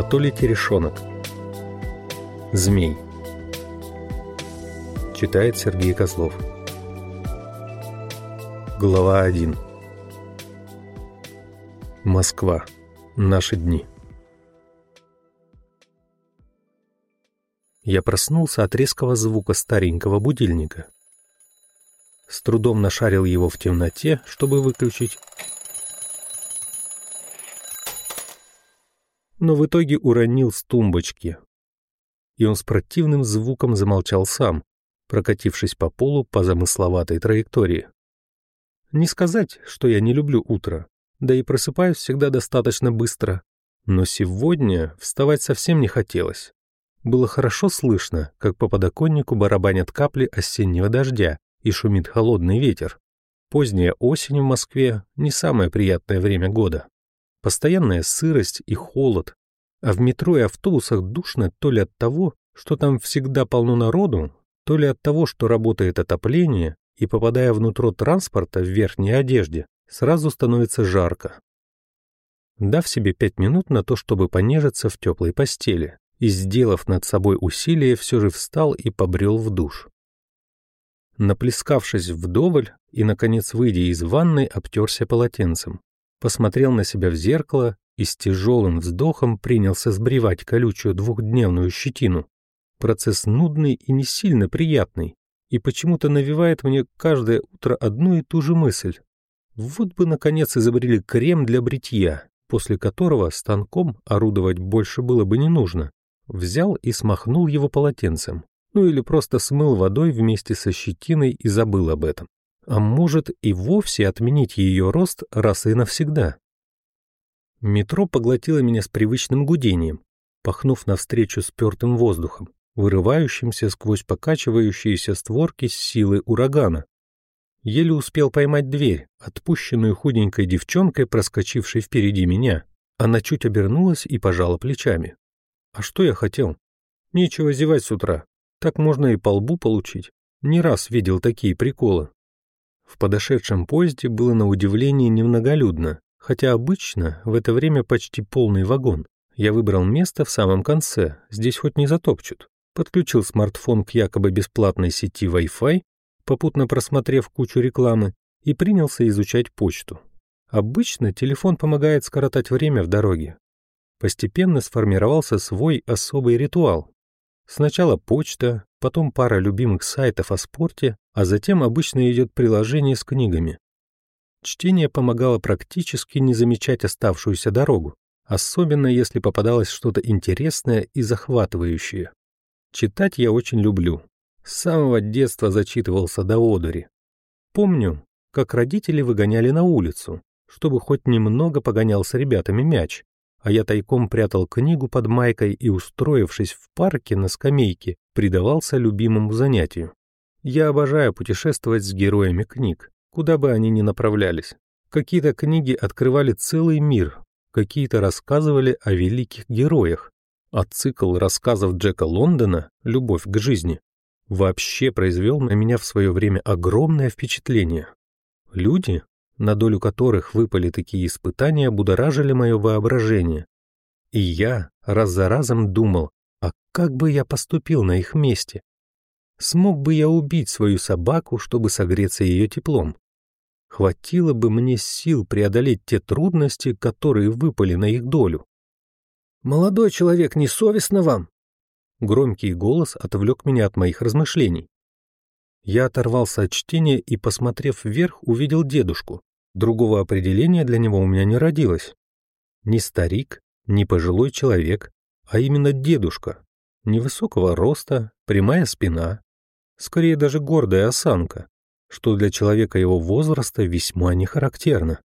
Анатолий Терешонок. Змей. Читает Сергей Козлов. Глава 1. Москва. Наши дни. Я проснулся от резкого звука старенького будильника. С трудом нашарил его в темноте, чтобы выключить, но в итоге уронил с тумбочки. И он с противным звуком замолчал сам, прокатившись по полу по замысловатой траектории. Не сказать, что я не люблю утро, да и просыпаюсь всегда достаточно быстро, но сегодня вставать совсем не хотелось. Было хорошо слышно, как по подоконнику барабанят капли осеннего дождя и шумит холодный ветер. Поздняя осень в Москве — не самое приятное время года. Постоянная сырость и холод, а в метро и автобусах душно то ли от того, что там всегда полно народу, то ли от того, что работает отопление, и попадая внутрь транспорта в верхней одежде, сразу становится жарко. Дав себе пять минут на то, чтобы понежиться в теплой постели, и, сделав над собой усилие, все же встал и побрел в душ. Наплескавшись вдоволь и, наконец, выйдя из ванной, обтерся полотенцем посмотрел на себя в зеркало и с тяжелым вздохом принялся сбривать колючую двухдневную щетину. Процесс нудный и не сильно приятный, и почему-то навевает мне каждое утро одну и ту же мысль. Вот бы, наконец, изобрели крем для бритья, после которого станком орудовать больше было бы не нужно. Взял и смахнул его полотенцем. Ну или просто смыл водой вместе со щетиной и забыл об этом а может и вовсе отменить ее рост раз и навсегда. Метро поглотило меня с привычным гудением, пахнув навстречу спертым воздухом, вырывающимся сквозь покачивающиеся створки с силы урагана. Еле успел поймать дверь, отпущенную худенькой девчонкой, проскочившей впереди меня. Она чуть обернулась и пожала плечами. А что я хотел? Нечего зевать с утра. Так можно и по лбу получить. Не раз видел такие приколы. В подошедшем поезде было на удивление немноголюдно, хотя обычно в это время почти полный вагон. Я выбрал место в самом конце, здесь хоть не затопчут. Подключил смартфон к якобы бесплатной сети Wi-Fi, попутно просмотрев кучу рекламы, и принялся изучать почту. Обычно телефон помогает скоротать время в дороге. Постепенно сформировался свой особый ритуал. Сначала почта, потом пара любимых сайтов о спорте, а затем обычно идет приложение с книгами. Чтение помогало практически не замечать оставшуюся дорогу, особенно если попадалось что-то интересное и захватывающее. Читать я очень люблю. С самого детства зачитывался до одури. Помню, как родители выгоняли на улицу, чтобы хоть немного погонял с ребятами мяч, а я тайком прятал книгу под майкой и, устроившись в парке на скамейке, предавался любимому занятию. Я обожаю путешествовать с героями книг, куда бы они ни направлялись. Какие-то книги открывали целый мир, какие-то рассказывали о великих героях, а цикл рассказов Джека Лондона «Любовь к жизни» вообще произвел на меня в свое время огромное впечатление. Люди, на долю которых выпали такие испытания, будоражили мое воображение. И я раз за разом думал, а как бы я поступил на их месте? Смог бы я убить свою собаку, чтобы согреться ее теплом? Хватило бы мне сил преодолеть те трудности, которые выпали на их долю. «Молодой человек, не совестно вам?» Громкий голос отвлек меня от моих размышлений. Я оторвался от чтения и, посмотрев вверх, увидел дедушку. Другого определения для него у меня не родилось. Ни старик, ни пожилой человек, а именно дедушка. Невысокого роста, прямая спина, скорее даже гордая осанка, что для человека его возраста весьма не характерно.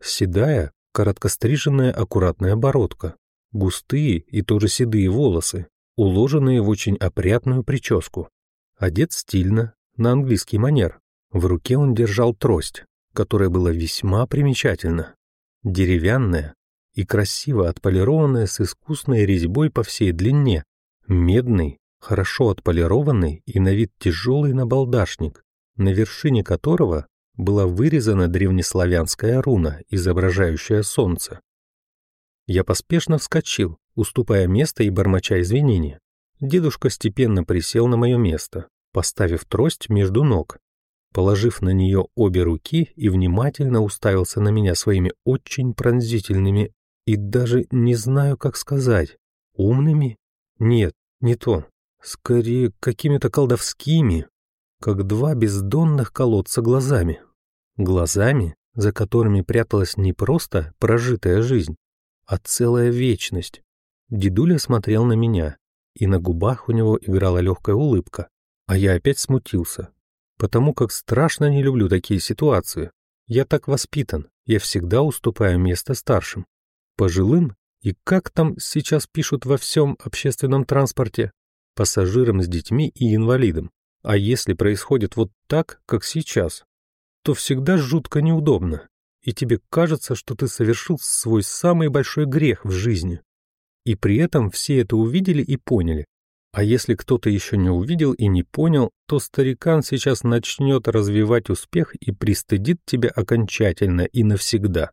Седая, короткостриженная аккуратная бородка, густые и тоже седые волосы, уложенные в очень опрятную прическу. Одет стильно, на английский манер. В руке он держал трость, которая была весьма примечательна. Деревянная и красиво отполированная с искусной резьбой по всей длине, медный, хорошо отполированный и на вид тяжелый набалдашник, на вершине которого была вырезана древнеславянская руна, изображающая солнце. Я поспешно вскочил, уступая место и бормоча извинения. Дедушка степенно присел на мое место, поставив трость между ног, положив на нее обе руки и внимательно уставился на меня своими очень пронзительными и даже не знаю, как сказать, умными? Нет, не то. Скорее, какими-то колдовскими, как два бездонных колодца глазами. Глазами, за которыми пряталась не просто прожитая жизнь, а целая вечность. Дедуля смотрел на меня, и на губах у него играла легкая улыбка, а я опять смутился, потому как страшно не люблю такие ситуации. Я так воспитан, я всегда уступаю место старшим. Пожилым и как там сейчас пишут во всем общественном транспорте? Пассажирам с детьми и инвалидам. А если происходит вот так, как сейчас, то всегда жутко неудобно, и тебе кажется, что ты совершил свой самый большой грех в жизни. И при этом все это увидели и поняли. А если кто-то еще не увидел и не понял, то старикан сейчас начнет развивать успех и пристыдит тебя окончательно и навсегда.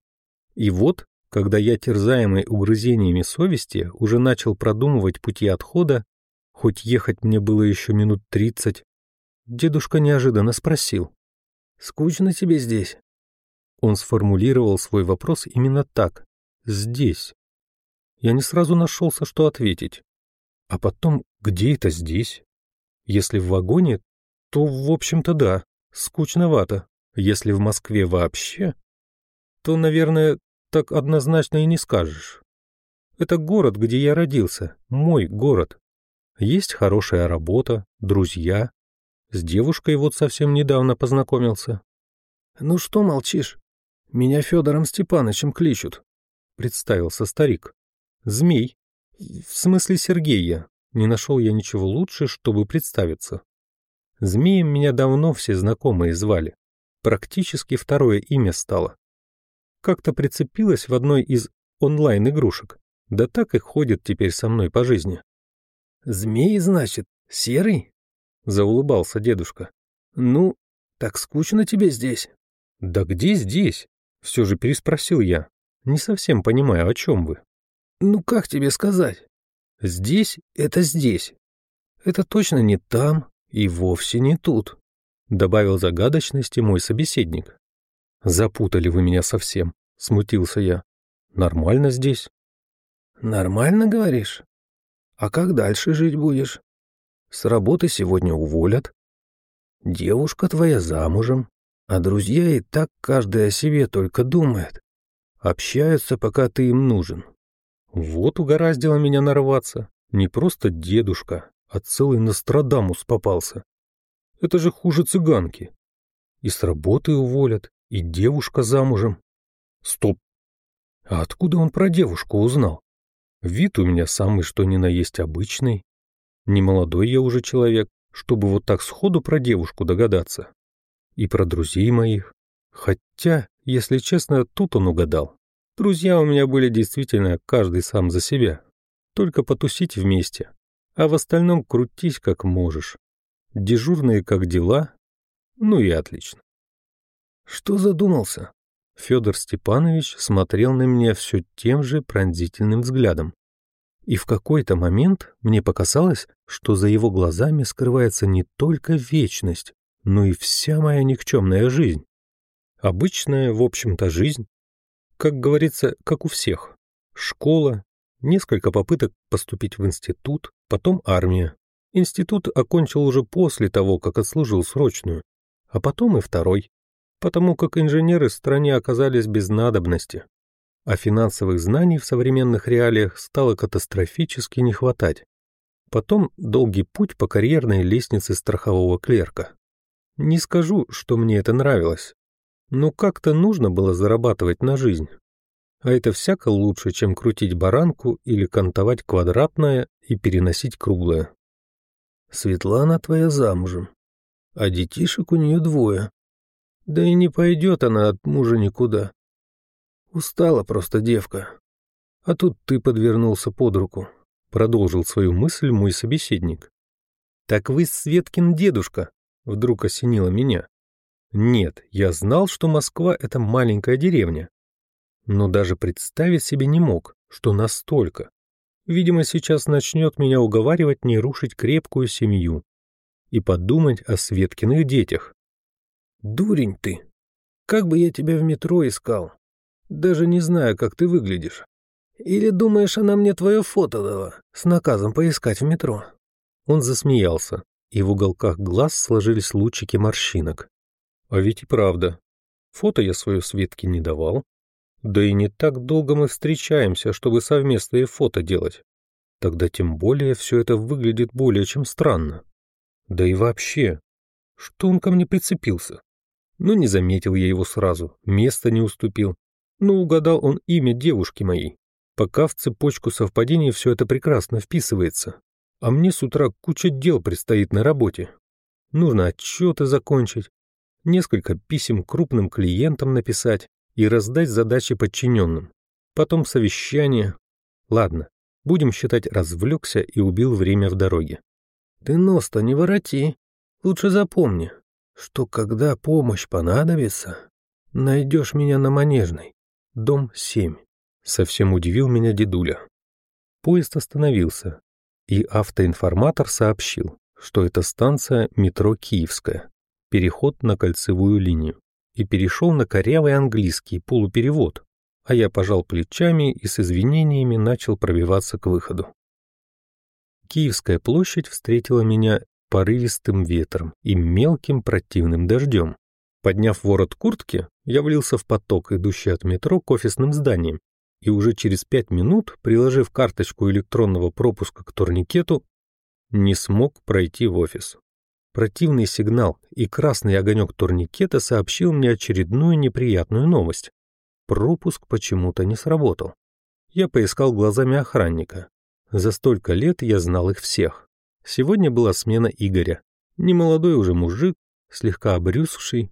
И вот, когда я, терзаемый угрызениями совести, уже начал продумывать пути отхода, хоть ехать мне было еще минут тридцать, дедушка неожиданно спросил. «Скучно тебе здесь?» Он сформулировал свой вопрос именно так. «Здесь». Я не сразу нашелся, что ответить. А потом, где это здесь? Если в вагоне, то, в общем-то, да, скучновато. Если в Москве вообще, то, наверное, так однозначно и не скажешь. Это город, где я родился, мой город. Есть хорошая работа, друзья. С девушкой вот совсем недавно познакомился. Ну что молчишь? Меня Федором Степановичем кличут, представился старик. Змей. В смысле Сергея. Не нашел я ничего лучше, чтобы представиться. Змеем меня давно все знакомые звали. Практически второе имя стало. Как-то прицепилась в одной из онлайн-игрушек. Да так и ходит теперь со мной по жизни. «Змей, значит, серый?» — заулыбался дедушка. «Ну, так скучно тебе здесь?» «Да где здесь?» — все же переспросил я. «Не совсем понимаю, о чем вы». «Ну, как тебе сказать? Здесь — это здесь. Это точно не там и вовсе не тут», — добавил загадочности мой собеседник. «Запутали вы меня совсем», — смутился я. «Нормально здесь». «Нормально, говоришь? А как дальше жить будешь? С работы сегодня уволят. Девушка твоя замужем, а друзья и так каждый о себе только думает. Общаются, пока ты им нужен. Вот угораздило меня нарваться. Не просто дедушка, а целый Нострадамус попался. Это же хуже цыганки. И с работы уволят, и девушка замужем. Стоп! А откуда он про девушку узнал? Вид у меня самый что ни на есть обычный. Не молодой я уже человек, чтобы вот так сходу про девушку догадаться. И про друзей моих. Хотя, если честно, тут он угадал. Друзья у меня были действительно каждый сам за себя. Только потусить вместе. А в остальном крутись как можешь. Дежурные как дела. Ну и отлично. Что задумался? Федор Степанович смотрел на меня все тем же пронзительным взглядом. И в какой-то момент мне показалось, что за его глазами скрывается не только вечность, но и вся моя никчемная жизнь. Обычная, в общем-то, жизнь. Как говорится, как у всех. Школа, несколько попыток поступить в институт, потом армия. Институт окончил уже после того, как отслужил срочную, а потом и второй потому как инженеры в стране оказались без надобности, а финансовых знаний в современных реалиях стало катастрофически не хватать. Потом долгий путь по карьерной лестнице страхового клерка. Не скажу, что мне это нравилось, но как-то нужно было зарабатывать на жизнь. А это всяко лучше, чем крутить баранку или кантовать квадратное и переносить круглое. Светлана твоя замужем, а детишек у нее двое. Да и не пойдет она от мужа никуда. Устала просто девка. А тут ты подвернулся под руку. Продолжил свою мысль мой собеседник. Так вы Светкин дедушка, вдруг осенило меня. Нет, я знал, что Москва — это маленькая деревня. Но даже представить себе не мог, что настолько. Видимо, сейчас начнет меня уговаривать не рушить крепкую семью и подумать о Светкиных детях. Дурень ты! Как бы я тебя в метро искал? Даже не знаю, как ты выглядишь. Или думаешь, она мне твое фото дала с наказом поискать в метро?» Он засмеялся, и в уголках глаз сложились лучики морщинок. «А ведь и правда. Фото я свое Светке не давал. Да и не так долго мы встречаемся, чтобы совместные фото делать. Тогда тем более все это выглядит более чем странно. Да и вообще, что он ко мне прицепился? Ну, не заметил я его сразу, место не уступил. Ну, угадал он имя девушки моей. Пока в цепочку совпадений все это прекрасно вписывается. А мне с утра куча дел предстоит на работе. Нужно отчеты закончить, несколько писем крупным клиентам написать и раздать задачи подчиненным. Потом совещание. Ладно, будем считать, развлекся и убил время в дороге. Ты нос-то не вороти. Лучше запомни, что когда помощь понадобится, найдешь меня на Манежной, дом 7. Совсем удивил меня дедуля. Поезд остановился, и автоинформатор сообщил, что это станция метро Киевская, переход на кольцевую линию, и перешел на корявый английский полуперевод, а я пожал плечами и с извинениями начал пробиваться к выходу. Киевская площадь встретила меня порывистым ветром и мелким противным дождем. Подняв ворот куртки, я влился в поток, идущий от метро к офисным зданиям, и уже через пять минут, приложив карточку электронного пропуска к турникету, не смог пройти в офис. Противный сигнал и красный огонек турникета сообщил мне очередную неприятную новость. Пропуск почему-то не сработал. Я поискал глазами охранника. За столько лет я знал их всех. Сегодня была смена Игоря. Немолодой уже мужик, слегка обрюзгший,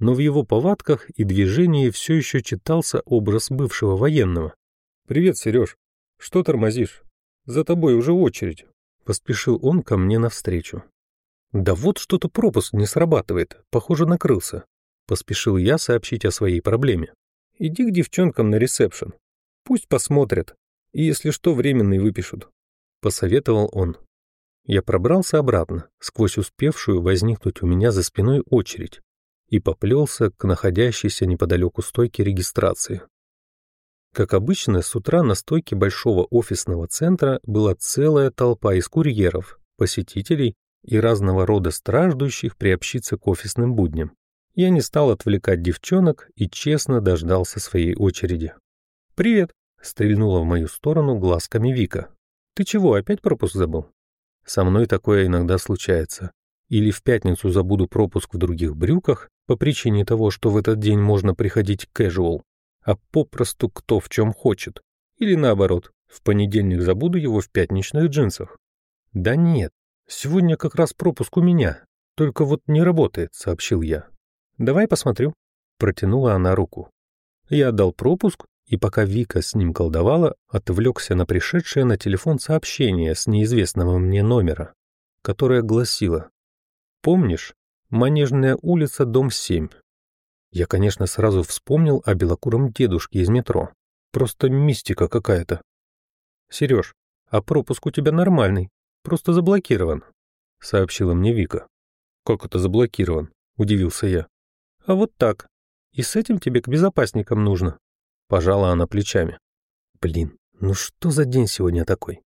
но в его повадках и движении все еще читался образ бывшего военного. «Привет, Сереж. Что тормозишь? За тобой уже очередь». Поспешил он ко мне навстречу. «Да вот что-то пропуск не срабатывает, похоже, накрылся». Поспешил я сообщить о своей проблеме. «Иди к девчонкам на ресепшн. Пусть посмотрят, и если что, временный выпишут», — посоветовал он. Я пробрался обратно, сквозь успевшую возникнуть у меня за спиной очередь, и поплелся к находящейся неподалеку стойке регистрации. Как обычно, с утра на стойке большого офисного центра была целая толпа из курьеров, посетителей и разного рода страждущих приобщиться к офисным будням. Я не стал отвлекать девчонок и честно дождался своей очереди. «Привет!» — стрельнула в мою сторону глазками Вика. «Ты чего, опять пропуск забыл?» «Со мной такое иногда случается. Или в пятницу забуду пропуск в других брюках, по причине того, что в этот день можно приходить casual, а попросту кто в чем хочет. Или наоборот, в понедельник забуду его в пятничных джинсах. Да нет, сегодня как раз пропуск у меня, только вот не работает, сообщил я. Давай посмотрю. Протянула она руку. Я отдал пропуск, и пока Вика с ним колдовала, отвлекся на пришедшее на телефон сообщение с неизвестного мне номера, которое гласило «Помнишь, Манежная улица, дом 7. Я, конечно, сразу вспомнил о белокуром дедушке из метро. Просто мистика какая-то. Сереж, а пропуск у тебя нормальный, просто заблокирован, сообщила мне Вика. Как это заблокирован? Удивился я. А вот так. И с этим тебе к безопасникам нужно. Пожала она плечами. Блин, ну что за день сегодня такой?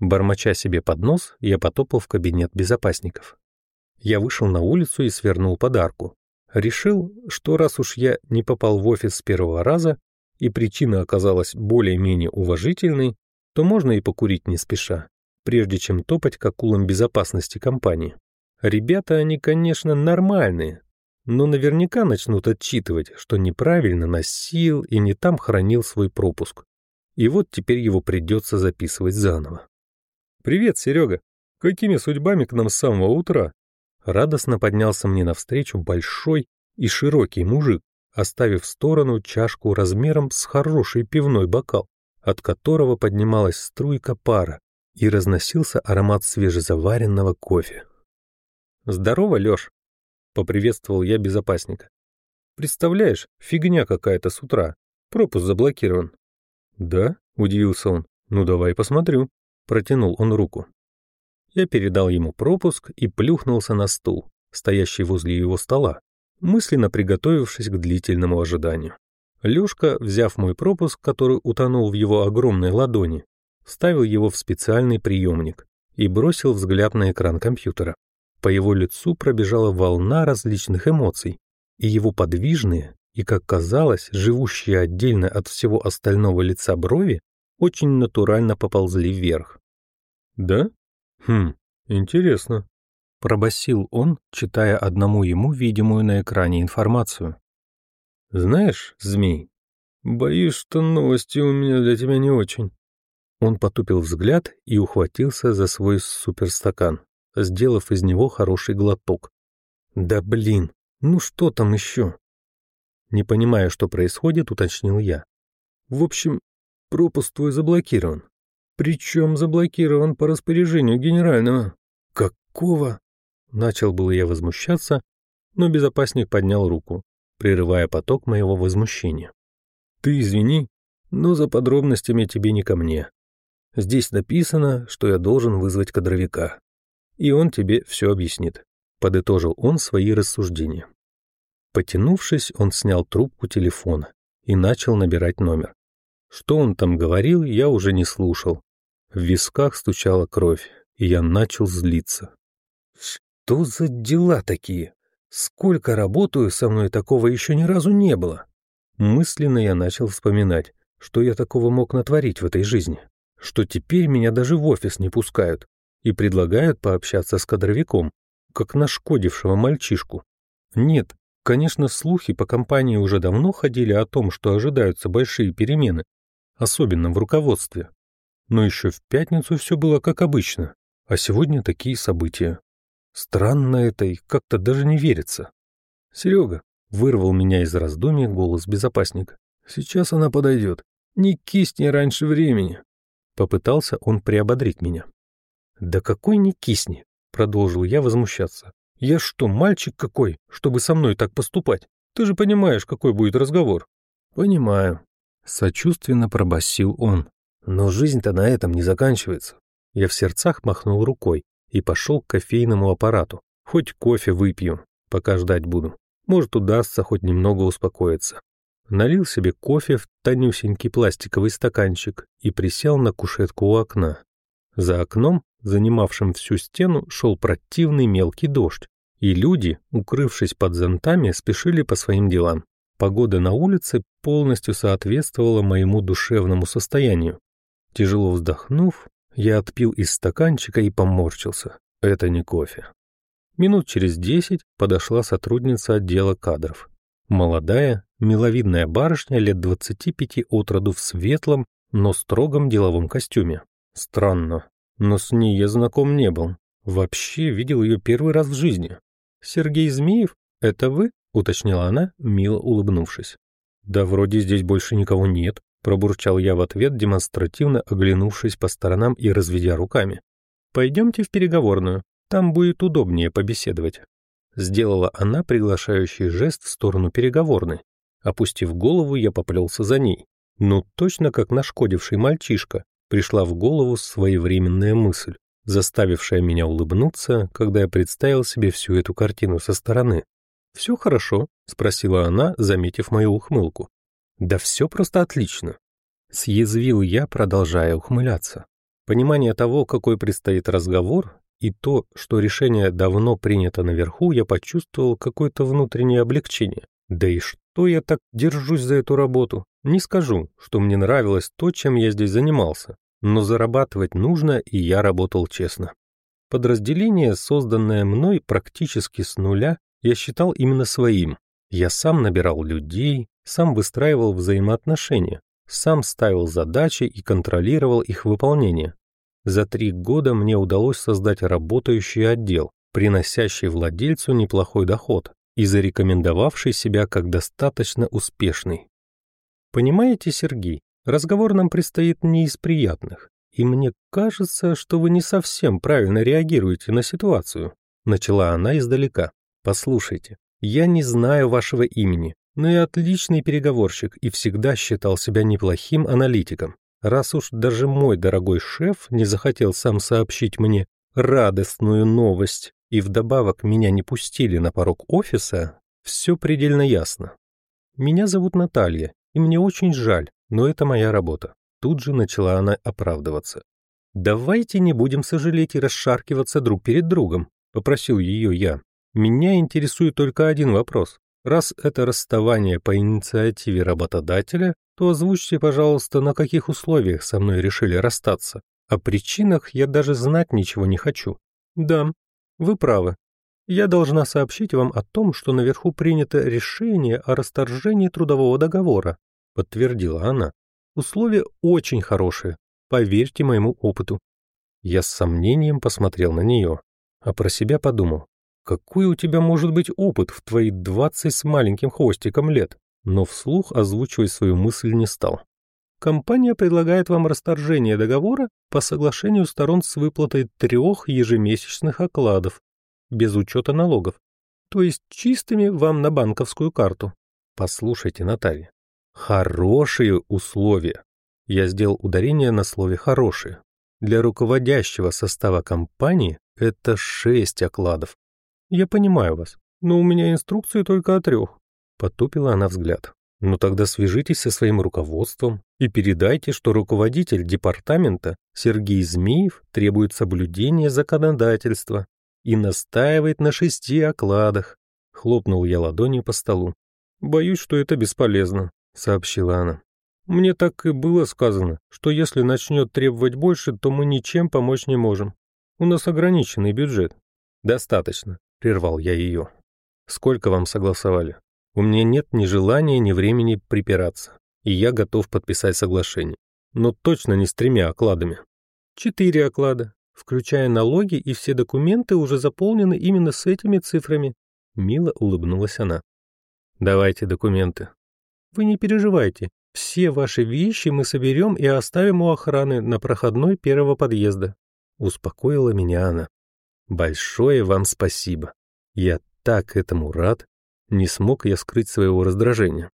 Бормоча себе под нос, я потопал в кабинет безопасников. Я вышел на улицу и свернул подарку. Решил, что раз уж я не попал в офис с первого раза, и причина оказалась более-менее уважительной, то можно и покурить не спеша, прежде чем топать к акулам безопасности компании. Ребята они, конечно, нормальные, но наверняка начнут отчитывать, что неправильно носил и не там хранил свой пропуск. И вот теперь его придется записывать заново. «Привет, Серега! Какими судьбами к нам с самого утра?» Радостно поднялся мне навстречу большой и широкий мужик, оставив в сторону чашку размером с хороший пивной бокал, от которого поднималась струйка пара и разносился аромат свежезаваренного кофе. «Здорово, Лёш!» — поприветствовал я безопасника. «Представляешь, фигня какая-то с утра. Пропуск заблокирован». «Да? — удивился он. «Ну, давай посмотрю». Протянул он руку. Я передал ему пропуск и плюхнулся на стул, стоящий возле его стола, мысленно приготовившись к длительному ожиданию. Лёшка, взяв мой пропуск, который утонул в его огромной ладони, вставил его в специальный приемник и бросил взгляд на экран компьютера. По его лицу пробежала волна различных эмоций, и его подвижные и, как казалось, живущие отдельно от всего остального лица брови очень натурально поползли вверх. «Да? Хм, интересно», — пробасил он, читая одному ему видимую на экране информацию. «Знаешь, змей, боюсь, что новости у меня для тебя не очень». Он потупил взгляд и ухватился за свой суперстакан, сделав из него хороший глоток. «Да блин, ну что там еще?» Не понимая, что происходит, уточнил я. «В общем, пропуск твой заблокирован. Причем заблокирован по распоряжению генерального». «Какого?» Начал было я возмущаться, но безопасник поднял руку, прерывая поток моего возмущения. «Ты извини, но за подробностями тебе не ко мне. Здесь написано, что я должен вызвать кадровика, и он тебе все объяснит», — подытожил он свои рассуждения. Потянувшись, он снял трубку телефона и начал набирать номер. Что он там говорил, я уже не слушал. В висках стучала кровь, и я начал злиться. Что за дела такие? Сколько работаю, со мной такого еще ни разу не было. Мысленно я начал вспоминать, что я такого мог натворить в этой жизни, что теперь меня даже в офис не пускают и предлагают пообщаться с кадровиком, как нашкодившего мальчишку. Нет, Конечно, слухи по компании уже давно ходили о том, что ожидаются большие перемены, особенно в руководстве. Но еще в пятницу все было как обычно, а сегодня такие события. Странно это и как-то даже не верится. Серега, вырвал меня из раздумий голос безопасника. Сейчас она подойдет. Не кисни раньше времени. Попытался он приободрить меня. Да какой не кисни, продолжил я возмущаться. Я что, мальчик какой, чтобы со мной так поступать? Ты же понимаешь, какой будет разговор. Понимаю. Сочувственно пробасил он. Но жизнь-то на этом не заканчивается. Я в сердцах махнул рукой и пошел к кофейному аппарату. Хоть кофе выпью, пока ждать буду. Может, удастся хоть немного успокоиться. Налил себе кофе в тонюсенький пластиковый стаканчик и присел на кушетку у окна. За окном занимавшим всю стену, шел противный мелкий дождь, и люди, укрывшись под зонтами, спешили по своим делам. Погода на улице полностью соответствовала моему душевному состоянию. Тяжело вздохнув, я отпил из стаканчика и поморщился. Это не кофе. Минут через десять подошла сотрудница отдела кадров. Молодая, миловидная барышня лет двадцати пяти от роду в светлом, но строгом деловом костюме. Странно, но с ней я знаком не был. Вообще видел ее первый раз в жизни. «Сергей Змеев? Это вы?» — уточнила она, мило улыбнувшись. «Да вроде здесь больше никого нет», — пробурчал я в ответ, демонстративно оглянувшись по сторонам и разведя руками. «Пойдемте в переговорную, там будет удобнее побеседовать». Сделала она приглашающий жест в сторону переговорной. Опустив голову, я поплелся за ней. Ну, точно как нашкодивший мальчишка, пришла в голову своевременная мысль, заставившая меня улыбнуться, когда я представил себе всю эту картину со стороны. «Все хорошо?» — спросила она, заметив мою ухмылку. «Да все просто отлично!» Съязвил я, продолжая ухмыляться. Понимание того, какой предстоит разговор, и то, что решение давно принято наверху, я почувствовал какое-то внутреннее облегчение. Да и что я так держусь за эту работу? Не скажу, что мне нравилось то, чем я здесь занимался, но зарабатывать нужно, и я работал честно. Подразделение, созданное мной практически с нуля, я считал именно своим. Я сам набирал людей, сам выстраивал взаимоотношения, сам ставил задачи и контролировал их выполнение. За три года мне удалось создать работающий отдел, приносящий владельцу неплохой доход и зарекомендовавший себя как достаточно успешный. Понимаете, Сергей, разговор нам предстоит не из приятных, и мне кажется, что вы не совсем правильно реагируете на ситуацию. Начала она издалека. Послушайте, я не знаю вашего имени, но я отличный переговорщик и всегда считал себя неплохим аналитиком. Раз уж даже мой дорогой шеф не захотел сам сообщить мне радостную новость и вдобавок меня не пустили на порог офиса, все предельно ясно. Меня зовут Наталья, и мне очень жаль, но это моя работа. Тут же начала она оправдываться. «Давайте не будем сожалеть и расшаркиваться друг перед другом», — попросил ее я. «Меня интересует только один вопрос. Раз это расставание по инициативе работодателя, то озвучьте, пожалуйста, на каких условиях со мной решили расстаться. О причинах я даже знать ничего не хочу. Да, вы правы. Я должна сообщить вам о том, что наверху принято решение о расторжении трудового договора, подтвердила она. Условия очень хорошие, поверьте моему опыту. Я с сомнением посмотрел на нее, а про себя подумал, какой у тебя может быть опыт в твои двадцать с маленьким хвостиком лет, но вслух озвучивать свою мысль не стал. Компания предлагает вам расторжение договора по соглашению сторон с выплатой трех ежемесячных окладов, без учета налогов, то есть чистыми вам на банковскую карту. Послушайте, Наталья, хорошие условия. Я сделал ударение на слове «хорошие». Для руководящего состава компании это шесть окладов. Я понимаю вас, но у меня инструкции только о трех. Потупила она взгляд. Ну тогда свяжитесь со своим руководством и передайте, что руководитель департамента Сергей Змеев требует соблюдения законодательства и настаивает на шести окладах. Хлопнул я ладонью по столу. «Боюсь, что это бесполезно», — сообщила она. «Мне так и было сказано, что если начнет требовать больше, то мы ничем помочь не можем. У нас ограниченный бюджет». «Достаточно», — прервал я ее. «Сколько вам согласовали?» У меня нет ни желания, ни времени припираться, и я готов подписать соглашение. Но точно не с тремя окладами. Четыре оклада, включая налоги, и все документы уже заполнены именно с этими цифрами. Мило улыбнулась она. Давайте документы. Вы не переживайте. Все ваши вещи мы соберем и оставим у охраны на проходной первого подъезда. Успокоила меня она. Большое вам спасибо. Я так этому рад. Не смог я скрыть своего раздражения.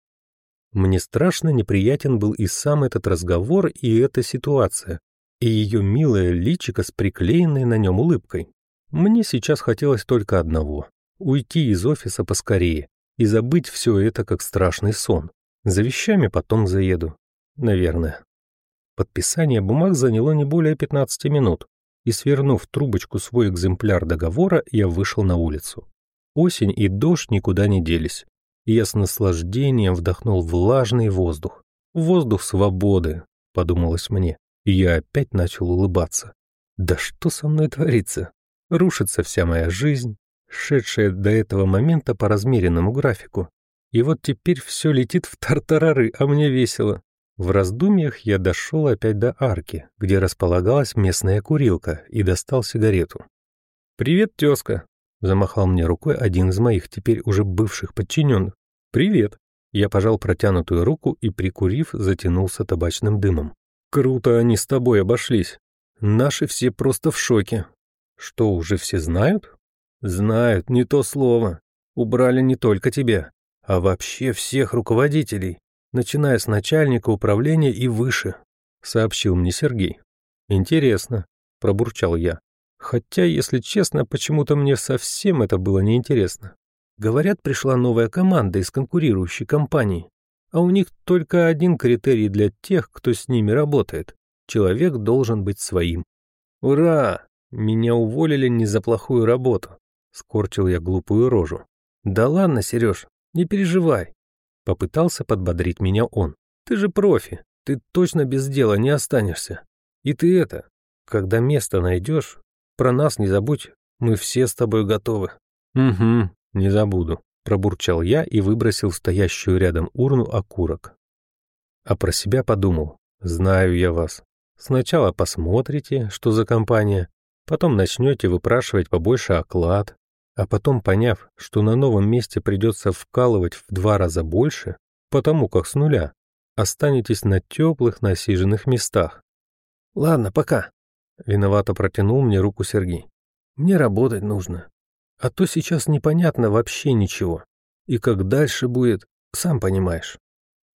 Мне страшно неприятен был и сам этот разговор, и эта ситуация, и ее милое личико с приклеенной на нем улыбкой. Мне сейчас хотелось только одного — уйти из офиса поскорее и забыть все это как страшный сон. За вещами потом заеду. Наверное. Подписание бумаг заняло не более 15 минут, и, свернув трубочку свой экземпляр договора, я вышел на улицу. Осень и дождь никуда не делись, я с наслаждением вдохнул влажный воздух. Воздух свободы, подумалось мне, и я опять начал улыбаться. Да что со мной творится? Рушится вся моя жизнь, шедшая до этого момента по размеренному графику. И вот теперь все летит в тартарары, а мне весело. В раздумьях я дошел опять до арки, где располагалась местная курилка, и достал сигарету. «Привет, тезка!» Замахал мне рукой один из моих теперь уже бывших подчиненных. «Привет!» Я пожал протянутую руку и, прикурив, затянулся табачным дымом. «Круто они с тобой обошлись. Наши все просто в шоке. Что, уже все знают?» «Знают, не то слово. Убрали не только тебя, а вообще всех руководителей, начиная с начальника управления и выше», — сообщил мне Сергей. «Интересно», — пробурчал я. Хотя, если честно, почему-то мне совсем это было неинтересно. Говорят, пришла новая команда из конкурирующей компании, а у них только один критерий для тех, кто с ними работает. Человек должен быть своим. «Ура! Меня уволили не за плохую работу», — скорчил я глупую рожу. «Да ладно, Сереж, не переживай», — попытался подбодрить меня он. «Ты же профи, ты точно без дела не останешься. И ты это, когда место найдешь, про нас не забудь, мы все с тобой готовы». «Угу, не забуду», — пробурчал я и выбросил в стоящую рядом урну окурок. А про себя подумал, знаю я вас. Сначала посмотрите, что за компания, потом начнете выпрашивать побольше оклад, а потом, поняв, что на новом месте придется вкалывать в два раза больше, потому как с нуля, останетесь на теплых насиженных местах. «Ладно, пока», Виновато протянул мне руку Сергей. Мне работать нужно. А то сейчас непонятно вообще ничего. И как дальше будет, сам понимаешь.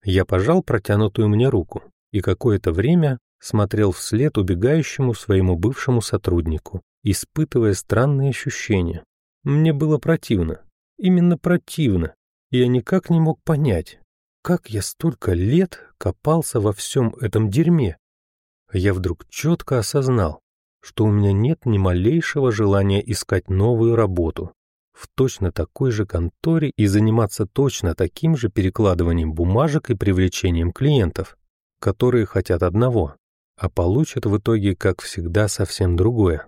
Я пожал протянутую мне руку. и какое-то время смотрел вслед убегающему своему бывшему сотруднику, испытывая странные ощущения. Мне было противно. Именно противно. Я никак не мог понять, как я столько лет копался во всем этом дерьме. Я вдруг четко осознал, что у меня нет ни малейшего желания искать новую работу в точно такой же конторе и заниматься точно таким же перекладыванием бумажек и привлечением клиентов, которые хотят одного, а получат в итоге, как всегда, совсем другое.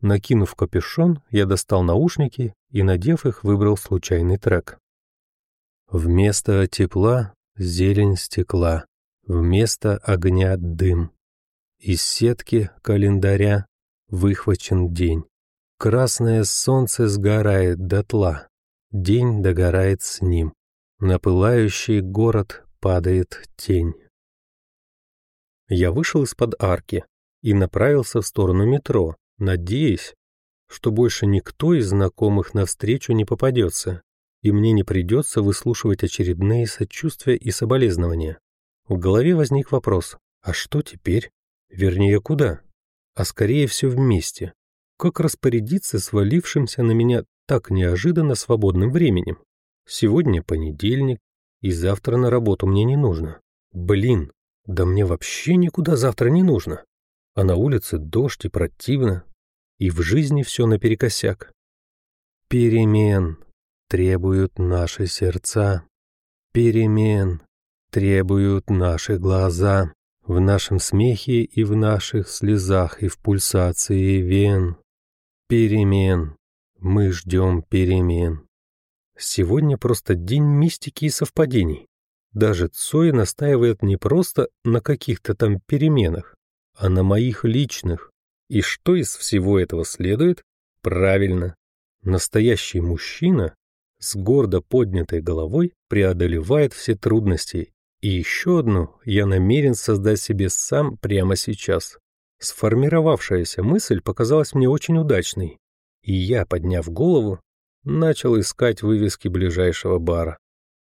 Накинув капюшон, я достал наушники и, надев их, выбрал случайный трек. Вместо тепла — зелень стекла, вместо огня — дым. Из сетки календаря выхвачен день. Красное солнце сгорает дотла, день догорает с ним. На пылающий город падает тень. Я вышел из-под арки и направился в сторону метро, надеясь, что больше никто из знакомых навстречу не попадется, и мне не придется выслушивать очередные сочувствия и соболезнования. В голове возник вопрос, а что теперь? Вернее, куда? А скорее все вместе. Как распорядиться свалившимся на меня так неожиданно свободным временем? Сегодня понедельник, и завтра на работу мне не нужно. Блин, да мне вообще никуда завтра не нужно а на улице дождь и противно, и в жизни все наперекосяк. Перемен требуют наши сердца, перемен требуют наши глаза, в нашем смехе и в наших слезах и в пульсации вен. Перемен, мы ждем перемен. Сегодня просто день мистики и совпадений. Даже Цой настаивает не просто на каких-то там переменах, а на моих личных. И что из всего этого следует? Правильно, настоящий мужчина с гордо поднятой головой преодолевает все трудности. И еще одну я намерен создать себе сам прямо сейчас. Сформировавшаяся мысль показалась мне очень удачной, и я, подняв голову, начал искать вывески ближайшего бара.